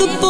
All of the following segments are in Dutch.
the boy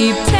keep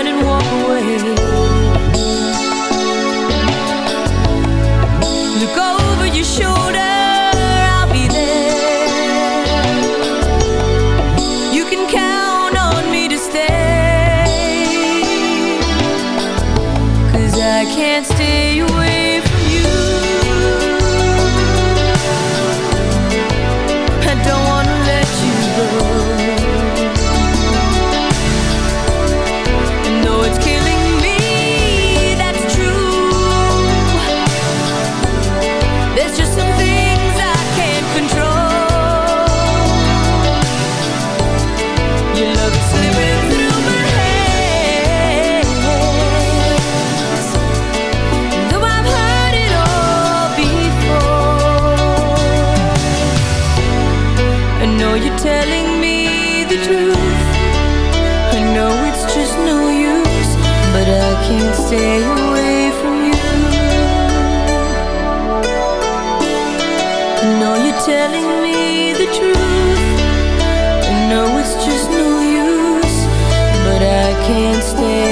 can't stay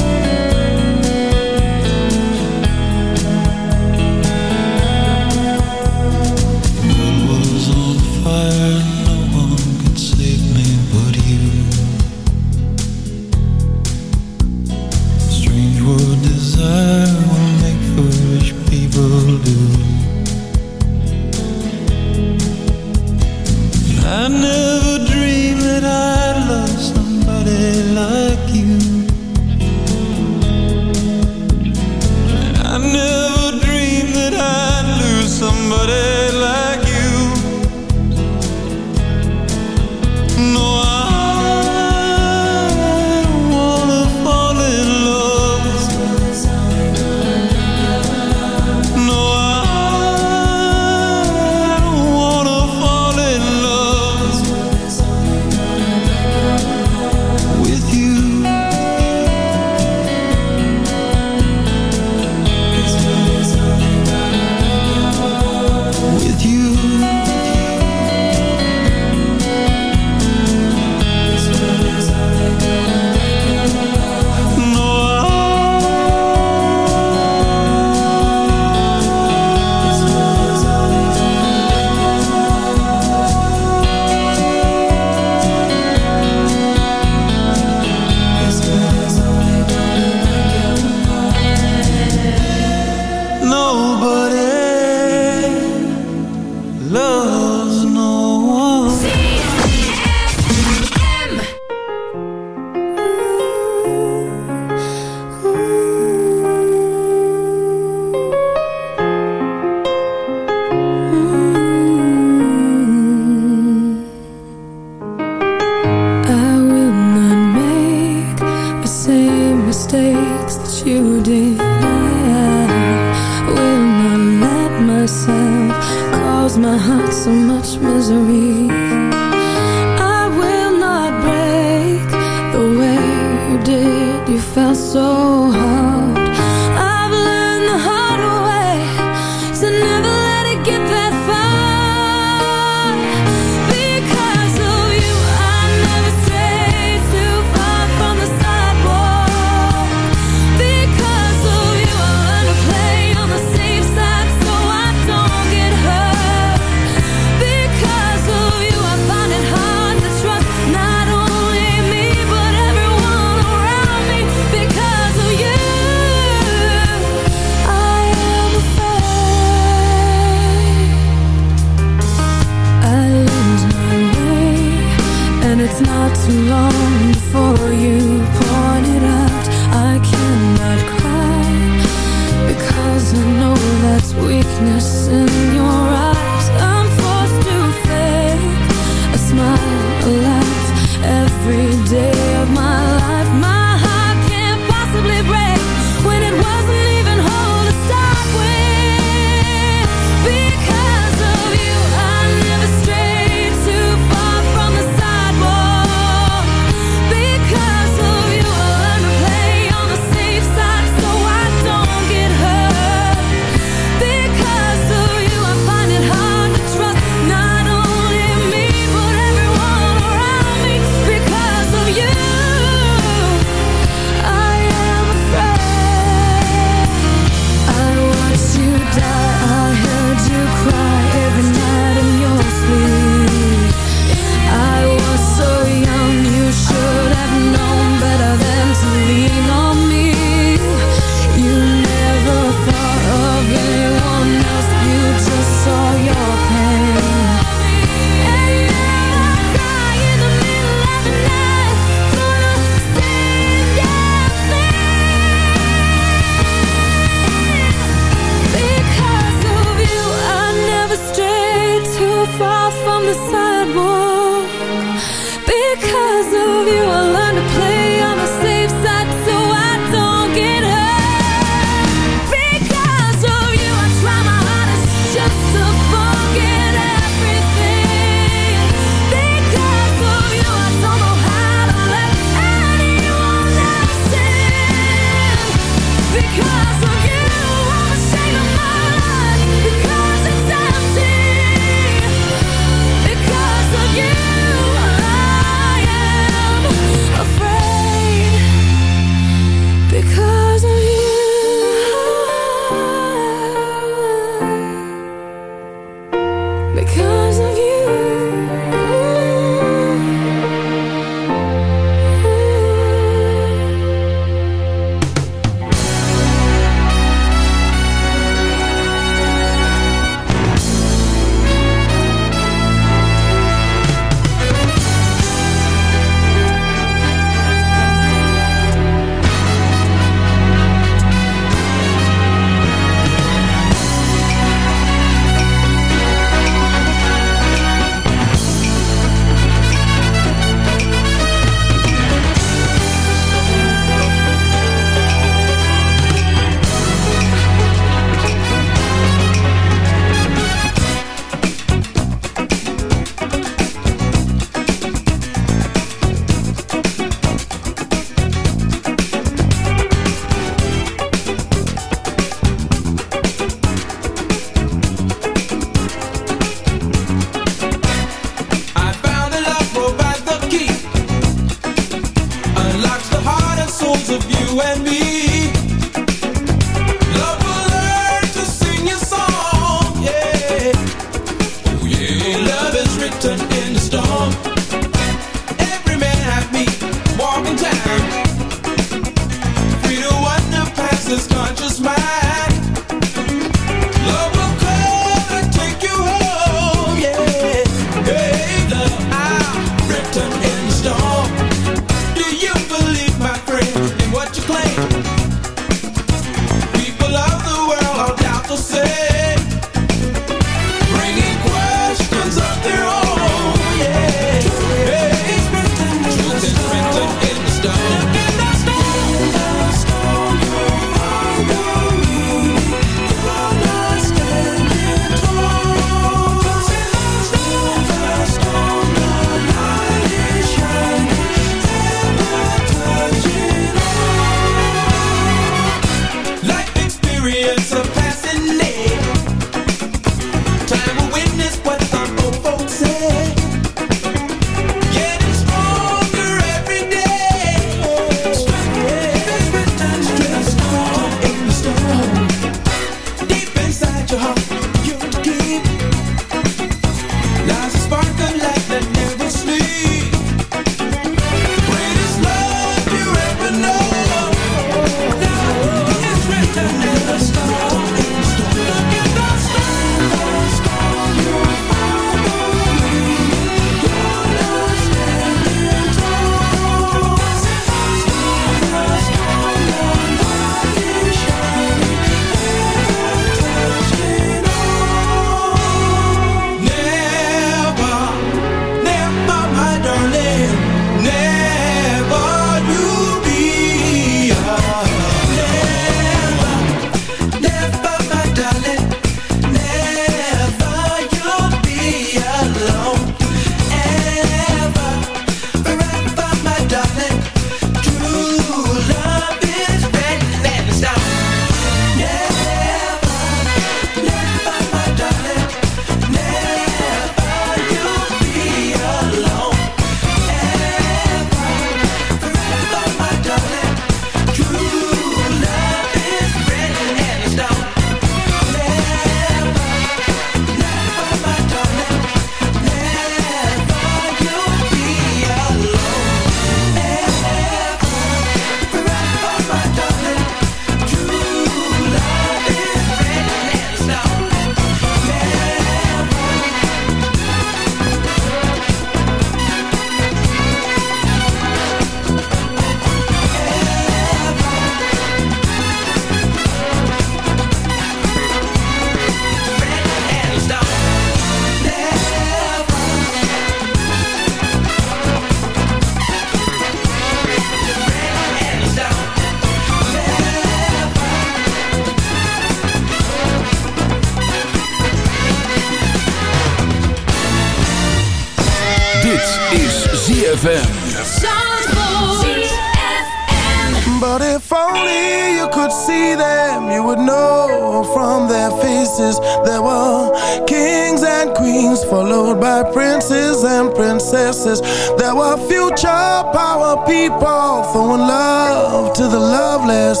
Our future power people. Throwing love to the loveless.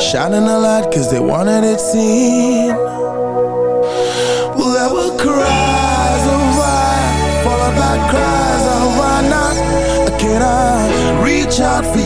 Shining a light cause they wanted it seen. Well there were cries of why Followed by cries of why not Can I reach out for you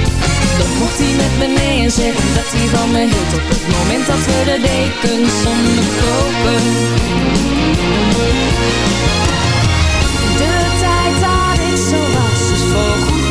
mocht hij met me nee en zeggen dat hij van me hield Op het moment dat we de dekens onderkopen De tijd dat ik zo was is voorgoed